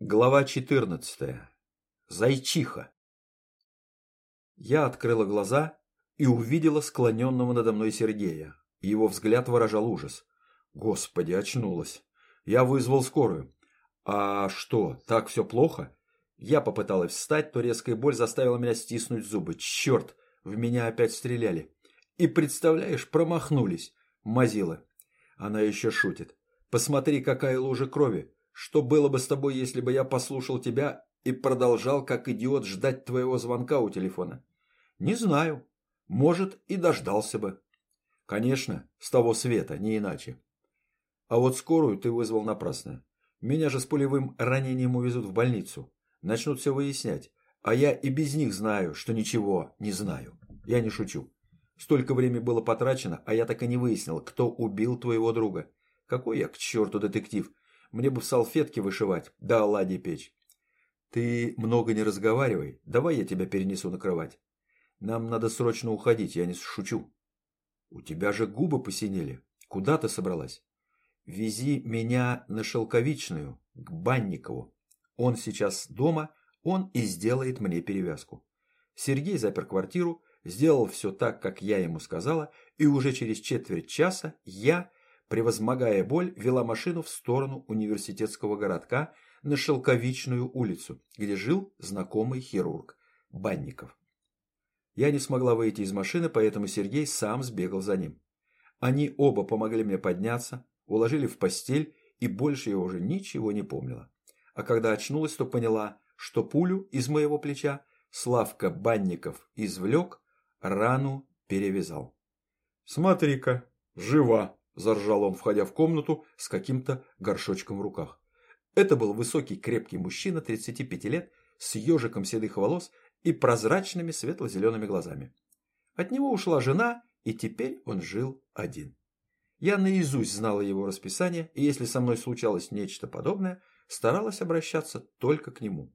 Глава 14. Зайчиха. Я открыла глаза и увидела склоненного надо мной Сергея. Его взгляд выражал ужас. Господи, очнулась. Я вызвал скорую. А что, так все плохо? Я попыталась встать, но резкая боль заставила меня стиснуть зубы. Черт, в меня опять стреляли. И представляешь, промахнулись. Мазила. Она еще шутит. Посмотри, какая лужа крови. Что было бы с тобой, если бы я послушал тебя и продолжал, как идиот, ждать твоего звонка у телефона? Не знаю. Может, и дождался бы. Конечно, с того света, не иначе. А вот скорую ты вызвал напрасно. Меня же с пулевым ранением увезут в больницу. Начнут все выяснять. А я и без них знаю, что ничего не знаю. Я не шучу. Столько времени было потрачено, а я так и не выяснил, кто убил твоего друга. Какой я к черту детектив, мне бы в салфетке вышивать, да оладьи печь. Ты много не разговаривай, давай я тебя перенесу на кровать. Нам надо срочно уходить, я не шучу. У тебя же губы посинели. Куда ты собралась? Вези меня на Шелковичную, к Банникову. Он сейчас дома, он и сделает мне перевязку. Сергей запер квартиру, сделал все так, как я ему сказала, и уже через четверть часа я превозмогая боль, вела машину в сторону университетского городка на Шелковичную улицу, где жил знакомый хирург Банников. Я не смогла выйти из машины, поэтому Сергей сам сбегал за ним. Они оба помогли мне подняться, уложили в постель, и больше я уже ничего не помнила. А когда очнулась, то поняла, что пулю из моего плеча Славка Банников извлек, рану перевязал. «Смотри-ка, жива!» Заржал он, входя в комнату с каким-то горшочком в руках. Это был высокий крепкий мужчина 35 лет с ежиком седых волос и прозрачными светло-зелеными глазами. От него ушла жена, и теперь он жил один. Я наизусть знала его расписание, и если со мной случалось нечто подобное, старалась обращаться только к нему.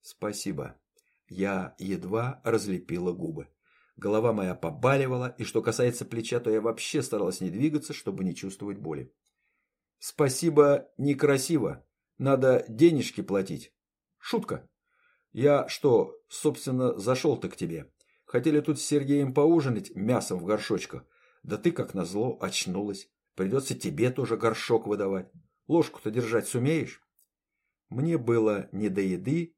Спасибо. Я едва разлепила губы. Голова моя побаливала, и что касается плеча, то я вообще старалась не двигаться, чтобы не чувствовать боли. Спасибо, некрасиво. Надо денежки платить. Шутка. Я что, собственно, зашел-то к тебе. Хотели тут с Сергеем поужинать мясом в горшочках. Да ты, как назло, очнулась. Придется тебе тоже горшок выдавать. Ложку-то держать сумеешь? Мне было не до еды,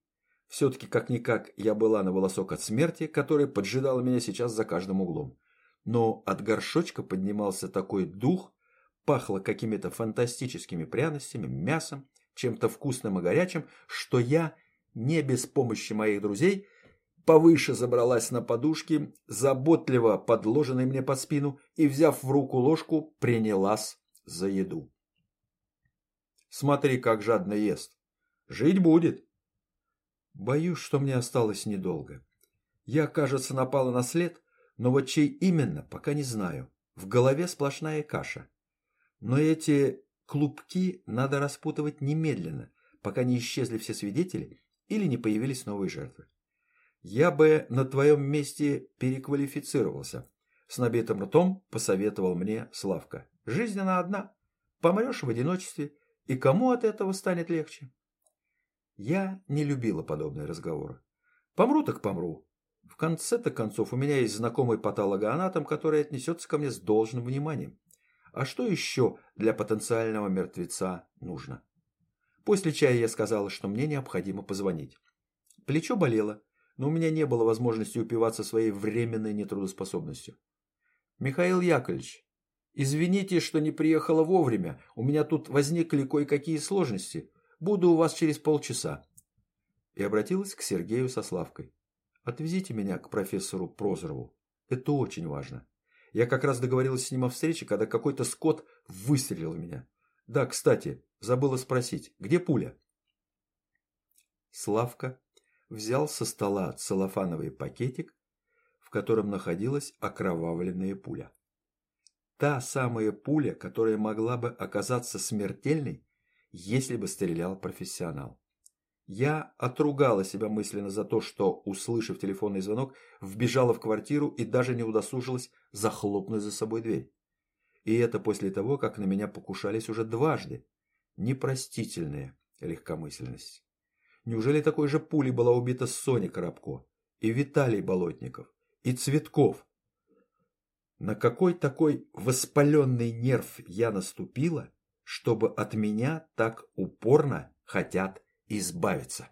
все-таки, как-никак, я была на волосок от смерти, которая поджидала меня сейчас за каждым углом. Но от горшочка поднимался такой дух, пахло какими-то фантастическими пряностями, мясом, чем-то вкусным и горячим, что я, не без помощи моих друзей, повыше забралась на подушки, заботливо подложенной мне под спину, и, взяв в руку ложку, принялась за еду. Смотри, как жадно ест. Жить будет. Боюсь, что мне осталось недолго. Я, кажется, напала на след, но вот чей именно, пока не знаю. В голове сплошная каша. Но эти клубки надо распутывать немедленно, пока не исчезли все свидетели или не появились новые жертвы. Я бы на твоем месте переквалифицировался. С набитым ртом посоветовал мне Славка. Жизнь она одна. Помрешь в одиночестве, и кому от этого станет легче? Я не любила подобные разговоры. Помру так помру. В конце-то концов у меня есть знакомый патологоанатом, который отнесется ко мне с должным вниманием. А что еще для потенциального мертвеца нужно? После чая я сказала, что мне необходимо позвонить. Плечо болело, но у меня не было возможности упиваться своей временной нетрудоспособностью. «Михаил Яковлевич, извините, что не приехала вовремя. У меня тут возникли кое-какие сложности. Буду у вас через полчаса. И обратилась к Сергею со Славкой. Отвезите меня к профессору Прозорову. Это очень важно. Я как раз договорилась с ним о встрече, когда какой-то скот выстрелил в меня. Да, кстати, забыла спросить, где пуля? Славка взял со стола целлофановый пакетик, в котором находилась окровавленная пуля. Та самая пуля, которая могла бы оказаться смертельной, если бы стрелял профессионал. Я отругала себя мысленно за то, что, услышав телефонный звонок, вбежала в квартиру и даже не удосужилась захлопнуть за собой дверь. И это после того, как на меня покушались уже дважды. Непростительное, легкомысленность. Неужели такой же пулей была убита Соня Коробко, и Виталий Болотников, и Цветков? На какой такой воспаленный нерв я наступила, чтобы от меня так упорно хотят избавиться?